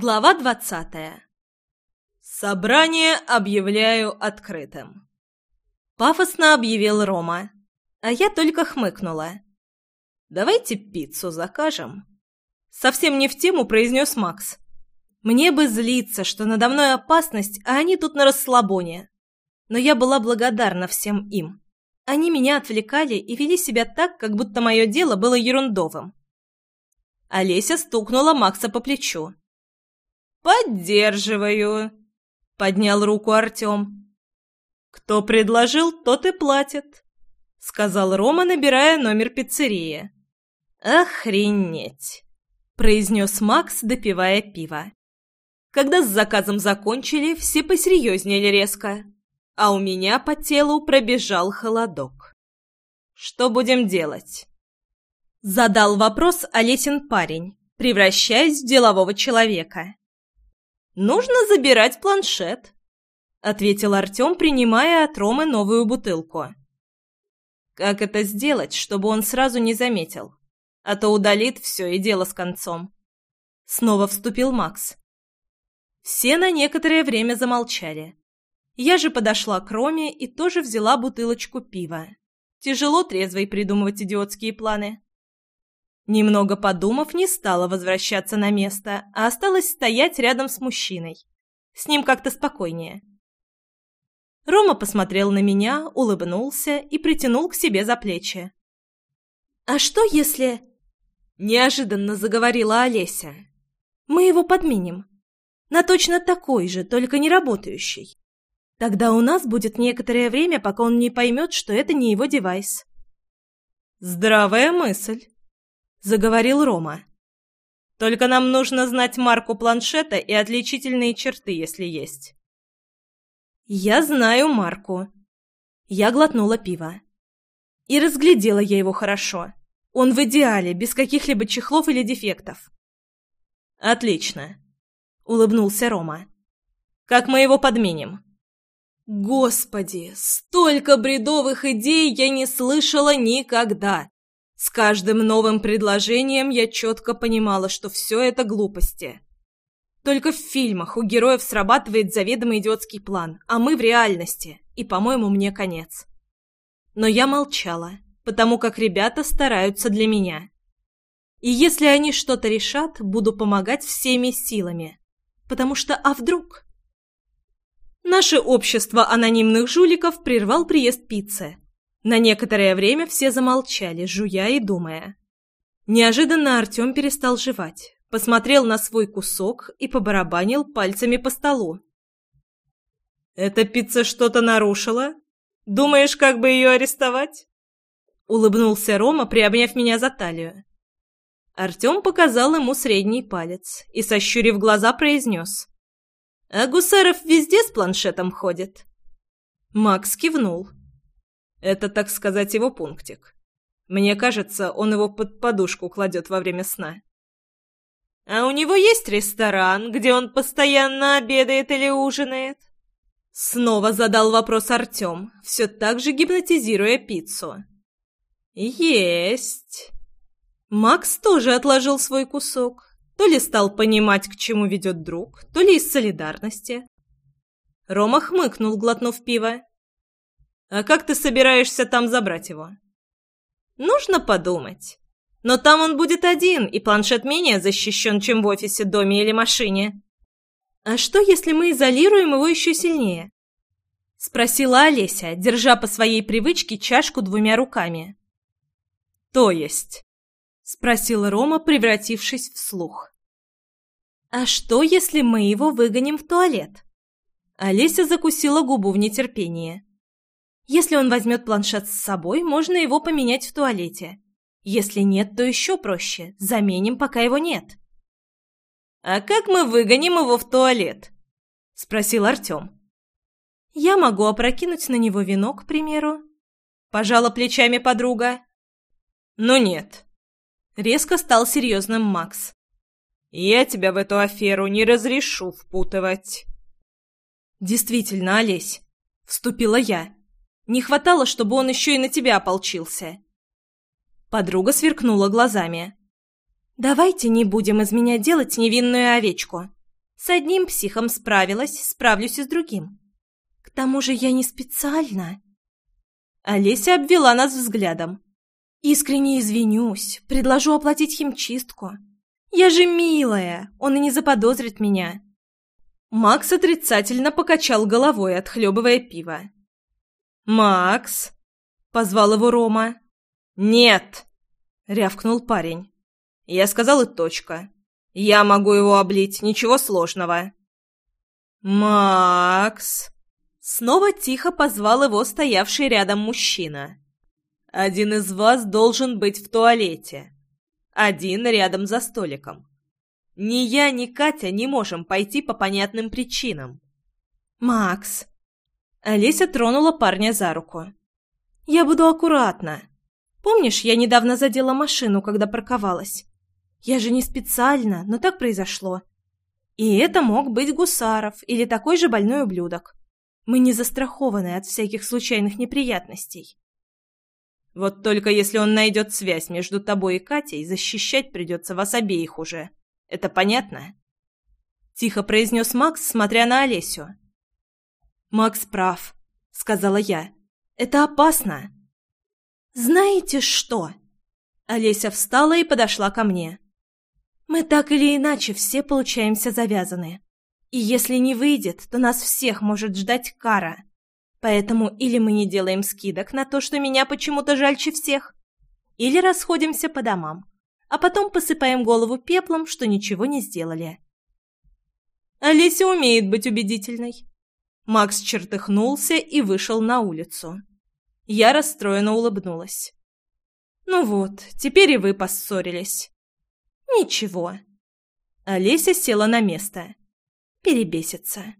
Глава двадцатая. «Собрание объявляю открытым», — пафосно объявил Рома, а я только хмыкнула. «Давайте пиццу закажем». Совсем не в тему произнес Макс. «Мне бы злиться, что надо мной опасность, а они тут на расслабоне». Но я была благодарна всем им. Они меня отвлекали и вели себя так, как будто мое дело было ерундовым. Олеся стукнула Макса по плечу. «Поддерживаю», — поднял руку Артем. «Кто предложил, тот и платит», — сказал Рома, набирая номер пиццерии. «Охренеть», — произнес Макс, допивая пиво. Когда с заказом закончили, все посерьезнели резко, а у меня по телу пробежал холодок. «Что будем делать?» Задал вопрос Олесин парень, превращаясь в делового человека. «Нужно забирать планшет», — ответил Артем, принимая от Ромы новую бутылку. «Как это сделать, чтобы он сразу не заметил? А то удалит все и дело с концом». Снова вступил Макс. Все на некоторое время замолчали. Я же подошла к Роме и тоже взяла бутылочку пива. Тяжело трезвой придумывать идиотские планы. Немного подумав, не стала возвращаться на место, а осталась стоять рядом с мужчиной. С ним как-то спокойнее. Рома посмотрел на меня, улыбнулся и притянул к себе за плечи. «А что если...» Неожиданно заговорила Олеся. «Мы его подменим. На точно такой же, только не работающий. Тогда у нас будет некоторое время, пока он не поймет, что это не его девайс». «Здравая мысль», — заговорил Рома. «Только нам нужно знать марку планшета и отличительные черты, если есть». «Я знаю марку». Я глотнула пиво. И разглядела я его хорошо. Он в идеале, без каких-либо чехлов или дефектов. «Отлично», — улыбнулся Рома. «Как мы его подменим?» Господи, столько бредовых идей я не слышала никогда. С каждым новым предложением я четко понимала, что все это глупости. Только в фильмах у героев срабатывает заведомо идиотский план, а мы в реальности, и, по-моему, мне конец. Но я молчала, потому как ребята стараются для меня. И если они что-то решат, буду помогать всеми силами. Потому что а вдруг? Наше общество анонимных жуликов прервал приезд пиццы. На некоторое время все замолчали, жуя и думая. Неожиданно Артем перестал жевать, посмотрел на свой кусок и побарабанил пальцами по столу. «Эта пицца что-то нарушила? Думаешь, как бы ее арестовать?» Улыбнулся Рома, приобняв меня за талию. Артем показал ему средний палец и, сощурив глаза, произнес. «А Гусаров везде с планшетом ходит?» Макс кивнул. Это, так сказать, его пунктик. Мне кажется, он его под подушку кладет во время сна. «А у него есть ресторан, где он постоянно обедает или ужинает?» Снова задал вопрос Артем, все так же гипнотизируя пиццу. «Есть!» Макс тоже отложил свой кусок. То ли стал понимать, к чему ведет друг, то ли из солидарности. Рома хмыкнул, глотнув пиво. А как ты собираешься там забрать его? Нужно подумать. Но там он будет один, и планшет менее защищен, чем в офисе, доме или машине. А что, если мы изолируем его еще сильнее? Спросила Олеся, держа по своей привычке чашку двумя руками. То есть? Спросил Рома, превратившись в слух. А что, если мы его выгоним в туалет? Олеся закусила губу в нетерпении. Если он возьмет планшет с собой, можно его поменять в туалете. Если нет, то еще проще. Заменим, пока его нет. «А как мы выгоним его в туалет?» — спросил Артем. «Я могу опрокинуть на него вино, к примеру». Пожала плечами подруга. «Ну нет». Резко стал серьезным Макс. «Я тебя в эту аферу не разрешу впутывать». «Действительно, Олесь», — вступила я. Не хватало, чтобы он еще и на тебя ополчился. Подруга сверкнула глазами. «Давайте не будем из меня делать невинную овечку. С одним психом справилась, справлюсь и с другим. К тому же я не специально. Олеся обвела нас взглядом. Искренне извинюсь, предложу оплатить химчистку. Я же милая, он и не заподозрит меня. Макс отрицательно покачал головой, отхлебывая пиво. «Макс!» — позвал его Рома. «Нет!» — рявкнул парень. Я сказал и точка. Я могу его облить, ничего сложного. «Макс!» Снова тихо позвал его стоявший рядом мужчина. «Один из вас должен быть в туалете. Один рядом за столиком. Ни я, ни Катя не можем пойти по понятным причинам». «Макс!» Олеся тронула парня за руку. «Я буду аккуратна. Помнишь, я недавно задела машину, когда парковалась? Я же не специально, но так произошло. И это мог быть Гусаров или такой же больной ублюдок. Мы не застрахованы от всяких случайных неприятностей. Вот только если он найдет связь между тобой и Катей, защищать придется вас обеих уже. Это понятно?» Тихо произнес Макс, смотря на Олесю. «Макс прав», — сказала я. «Это опасно». «Знаете что?» Олеся встала и подошла ко мне. Мы так или иначе все получаемся завязаны. И если не выйдет, то нас всех может ждать кара. Поэтому или мы не делаем скидок на то, что меня почему-то жальче всех, или расходимся по домам, а потом посыпаем голову пеплом, что ничего не сделали. Олеся умеет быть убедительной. Макс чертыхнулся и вышел на улицу. Я расстроенно улыбнулась. «Ну вот, теперь и вы поссорились». «Ничего». Олеся села на место. Перебесится.